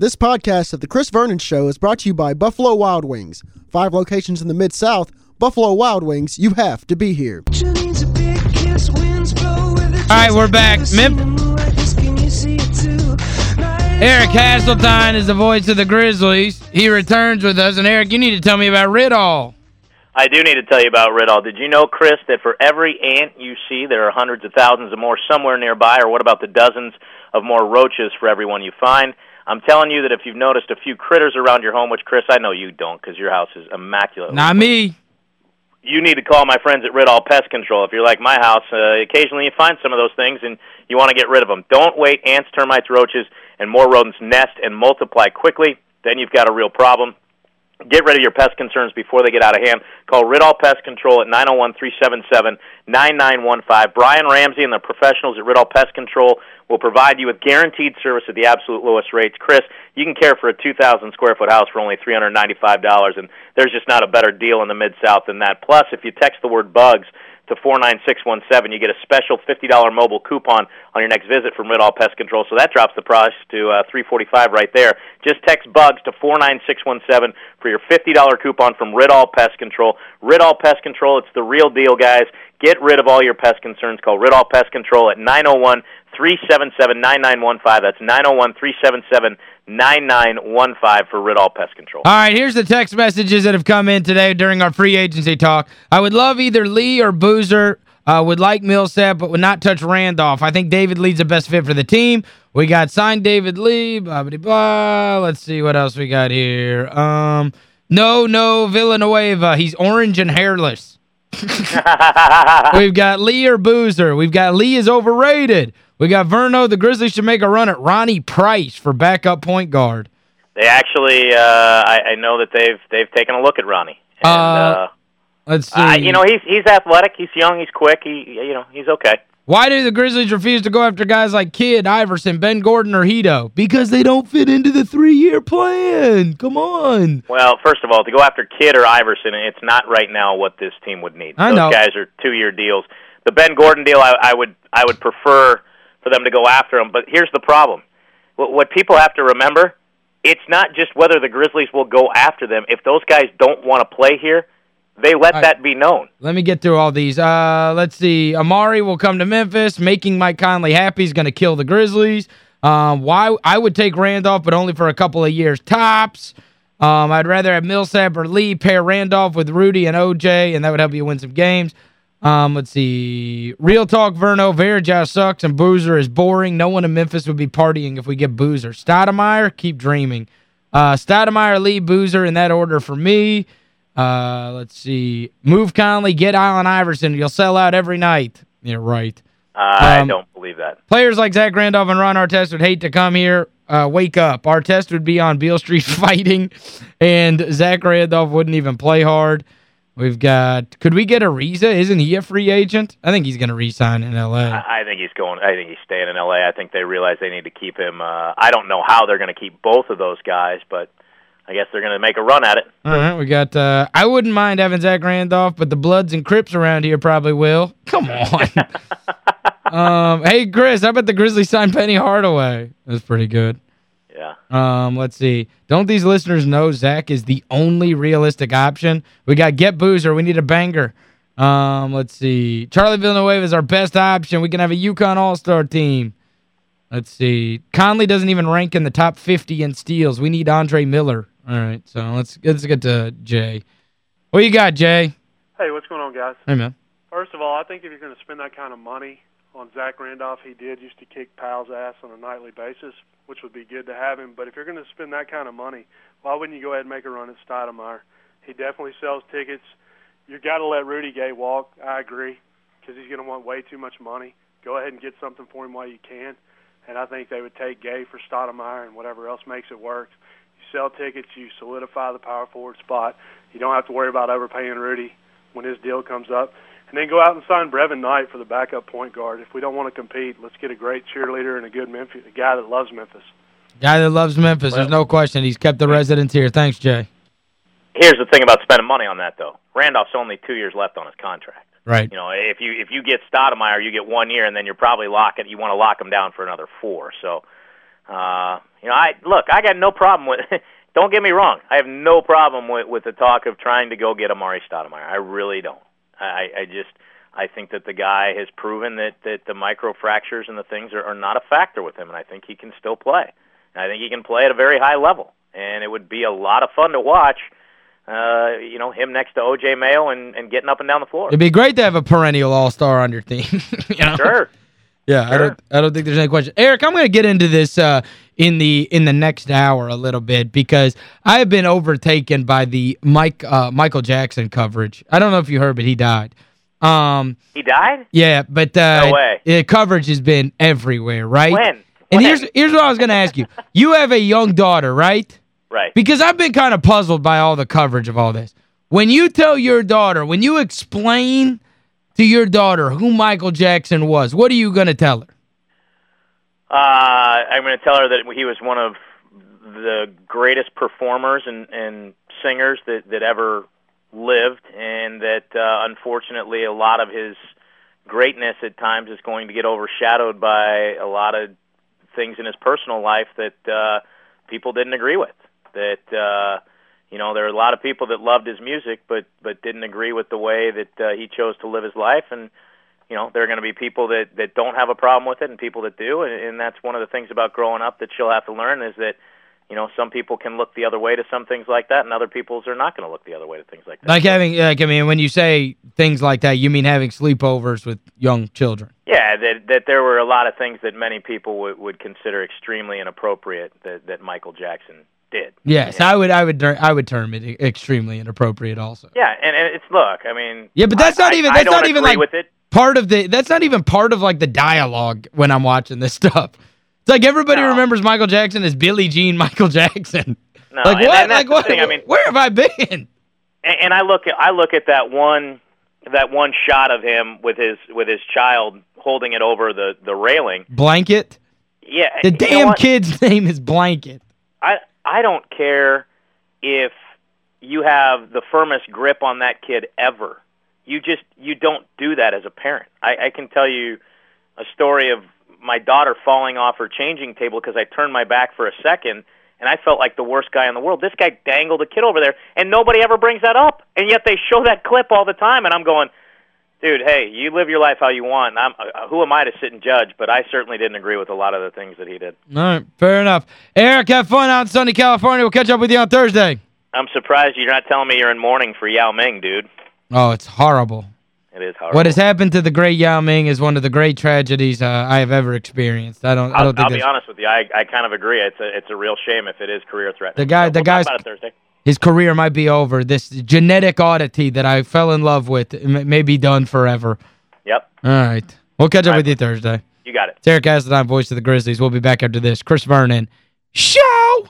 This podcast of The Chris Vernon Show is brought to you by Buffalo Wild Wings. Five locations in the Mid-South, Buffalo Wild Wings, you have to be here. All right, we're back. Mem Eric Hasseltine is the voice of the Grizzlies. He returns with us. And, Eric, you need to tell me about Ridall. I do need to tell you about Ridall. Did you know, Chris, that for every ant you see, there are hundreds of thousands of more somewhere nearby, or what about the dozens of more roaches for every one you find? I'm telling you that if you've noticed a few critters around your home, which, Chris, I know you don't because your house is immaculate. Not me. You need to call my friends at Ridall Pest Control. If you're like my house, uh, occasionally you find some of those things and you want to get rid of them. Don't wait. Ants, termites, roaches, and more rodents nest and multiply quickly. Then you've got a real problem. Get rid of your pest concerns before they get out of hand. Call Ridall Pest Control at 901-377-9915. Brian Ramsey and the professionals at Ridall Pest Control will provide you with guaranteed service at the absolute lowest rates. Chris, you can care for a 2,000 square foot house for only $395, and there's just not a better deal in the Mid-South than that. Plus, if you text the word BUGS to 49617, you get a special $50 mobile coupon on your next visit from Ridall Pest Control. So that drops the price to uh, 345 right there. Just text BUGS to 49617 for your $50 coupon from Ridall Pest Control. Ridall Pest Control, it's the real deal, guys. Get rid of all your pest concerns. Call Ridall Pest Control at 901 377 9915. That's 901 377 9915 for Ridall Pest Control. All right, here's the text messages that have come in today during our free agency talk. I would love either Lee or Boozer. Uh, would like Millsap, but would not touch Randolph. I think David Lee's the best fit for the team. We got signed David Lee, blah, blah, blah. Let's see what else we got here. Um, No, no, Villanueva. He's orange and hairless. We've got Lee or Boozer. We've got Lee is overrated. We got Verno. The Grizzlies should make a run at Ronnie Price for backup point guard. They actually, uh, I, I know that they've they've taken a look at Ronnie. And, Uh, uh, Let's see. uh, you know, he's he's athletic, he's young, he's quick, he you know, he's okay. Why do the Grizzlies refuse to go after guys like Kidd, Iverson, Ben Gordon, or Hedo? Because they don't fit into the three-year plan. Come on. Well, first of all, to go after Kidd or Iverson, it's not right now what this team would need. I Those know. guys are two-year deals. The Ben Gordon deal, I, I would I would prefer for them to go after him. But here's the problem: what, what people have to remember, it's not just whether the Grizzlies will go after them. If those guys don't want to play here, they let right. that be known. Let me get through all these. Uh, let's see. Amar'e will come to Memphis. Making Mike Conley happy is going to kill the Grizzlies. Um, why I would take Randolph, but only for a couple of years tops. Um, I'd rather have Millsap or Lee pair Randolph with Rudy and OJ, and that would help you win some games. Um, let's see. Real talk, Verno. Verja sucks, and Boozer is boring. No one in Memphis would be partying if we get Boozer. Stoudemire, keep dreaming. Uh, Stoudemire, Lee, Boozer in that order for me. Uh, let's see. Move Conley, get Allen Iverson. You'll sell out every night. Yeah, right. Uh, I Um, don't believe that. Players like Zach Randolph and Ron Artest would hate to come here. Uh, wake up. Artest would be on Beale Street fighting, and Zach Randolph wouldn't even play hard. We've got, could we get Ariza? Isn't he a free agent? I think he's going to re-sign in L.A. I I think he's going. I think he's staying in L.A. I think they realize they need to keep him. Uh, I don't know how they're going to keep both of those guys, but I guess they're going to make a run at it. All right, we got, uh, I wouldn't mind having Zach Randolph, but the Bloods and Crips around here probably will. Come on. um, hey, Chris, how about the Grizzlies sign Penny Hardaway? That's pretty good. Yeah. Um, let's see. Don't these listeners know Zach is the only realistic option? We got Get Boozer. We need a banger. Um, let's see. Charlie Villanueva is our best option. We can have a UConn All-Star team. Let's see. Conley doesn't even rank in the top 50 in steals. We need Andre Miller. All right, so let's let's get to Jay. What you got, Jay? Hey, what's going on, guys? Hey, man. First of all, I think if you're going to spend that kind of money on Zach Randolph, he did used to kick Pau's ass on a nightly basis, which would be good to have him. But if you're going to spend that kind of money, why wouldn't you go ahead and make a run at Stoudemire? He definitely sells tickets. You've got to let Rudy Gay walk. I agree, because he's going to want way too much money. Go ahead and get something for him while you can. And I think they would take Gay for Stoudemire and whatever else makes it work. You sell tickets, you solidify the power forward spot. You don't have to worry about overpaying Rudy when his deal comes up. And then go out and sign Brevin Knight for the backup point guard. If we don't want to compete, let's get a great cheerleader and a good Memphis, a guy that loves Memphis. Guy that loves Memphis. There's no question. He's kept the residents here. Thanks, Jay. Here's the thing about spending money on that, though. Randolph's only two years left on his contract. Right. You know, if you if you get Stoudemire, you get one year, and then you're probably locking. You want to lock him down for another four. So, Uh, you know, I look, I got no problem with don't get me wrong. I have no problem with with the talk of trying to go get Amar'e Stoudemire. I really don't. I I just I think that the guy has proven that that the microfractures and the things are, are not a factor with him and I think he can still play. And I think he can play at a very high level. And it would be a lot of fun to watch uh, you know, him next to O.J. Mayo and, and getting up and down the floor. It'd be great to have a perennial all-star on your team. you know? Sure. Yeah, sure. I don't I don't think there's any question. Eric, I'm going to get into this uh, in the in the next hour a little bit because I have been overtaken by the Mike uh, Michael Jackson coverage. I don't know if you heard, but he died. Um, he died? Yeah, but uh, no way. The coverage has been everywhere, right? When? And here's here's what I was going to ask you. you have a young daughter, right? Right. Because I've been kind of puzzled by all the coverage of all this. When you tell your daughter, when you explain to your daughter who Michael Jackson was, what are you going to tell her? Uh, I'm going to tell her that he was one of the greatest performers and, and singers that, that ever lived, and that uh, unfortunately a lot of his greatness at times is going to get overshadowed by a lot of things in his personal life that uh, people didn't agree with. That uh, you know, there are a lot of people that loved his music, but but didn't agree with the way that uh, he chose to live his life, and you know, there are going to be people that that don't have a problem with it, and people that do, and, and that's one of the things about growing up that she'll have to learn is that you know, some people can look the other way to some things like that, and other people's are not going to look the other way to things like that. Like having, like, I mean, when you say things like that, you mean having sleepovers with young children? Yeah, that that there were a lot of things that many people would, would consider extremely inappropriate that, that Michael Jackson did. Yes, yeah. I would I would I would term it extremely inappropriate also. Yeah, and, and it's look, I mean Yeah, but that's I, not even that's not even like with it. part of the that's not even part of like the dialogue when I'm watching this stuff. It's like everybody no. remembers Michael Jackson as Billie Jean Michael Jackson. No, like what? And like what? Thing, I mean, where have I been? And, and I look at I look at that one that one shot of him with his with his child holding it over the the railing. Blanket? Yeah. The damn kid's name is Blanket. I I don't care if you have the firmest grip on that kid ever. You just you don't do that as a parent. I, I can tell you a story of my daughter falling off her changing table because I turned my back for a second and I felt like the worst guy in the world. This guy dangled a kid over there and nobody ever brings that up. And yet they show that clip all the time and I'm going, dude, hey, you live your life how you want. I'm, uh, who am I to sit and judge? But I certainly didn't agree with a lot of the things that he did. All right, fair enough. Eric, have fun out in sunny California. We'll catch up with you on Thursday. I'm surprised you're not telling me you're in mourning for Yao Ming, dude. Oh, it's horrible. It is horrible. What has happened to the great Yao Ming is one of the great tragedies uh, I have ever experienced. I don't I don't I'll, think I'll be honest with you. I I kind of agree. It's a it's a real shame if it is career threatening. The guy so the we'll guy's about it Thursday. His career might be over. This genetic oddity that I fell in love with may be done forever. Yep. All right. We'll catch up right. with you Thursday. You got it. It's Eric voice of the Grizzlies. We'll be back after this. Chris Vernon. Show!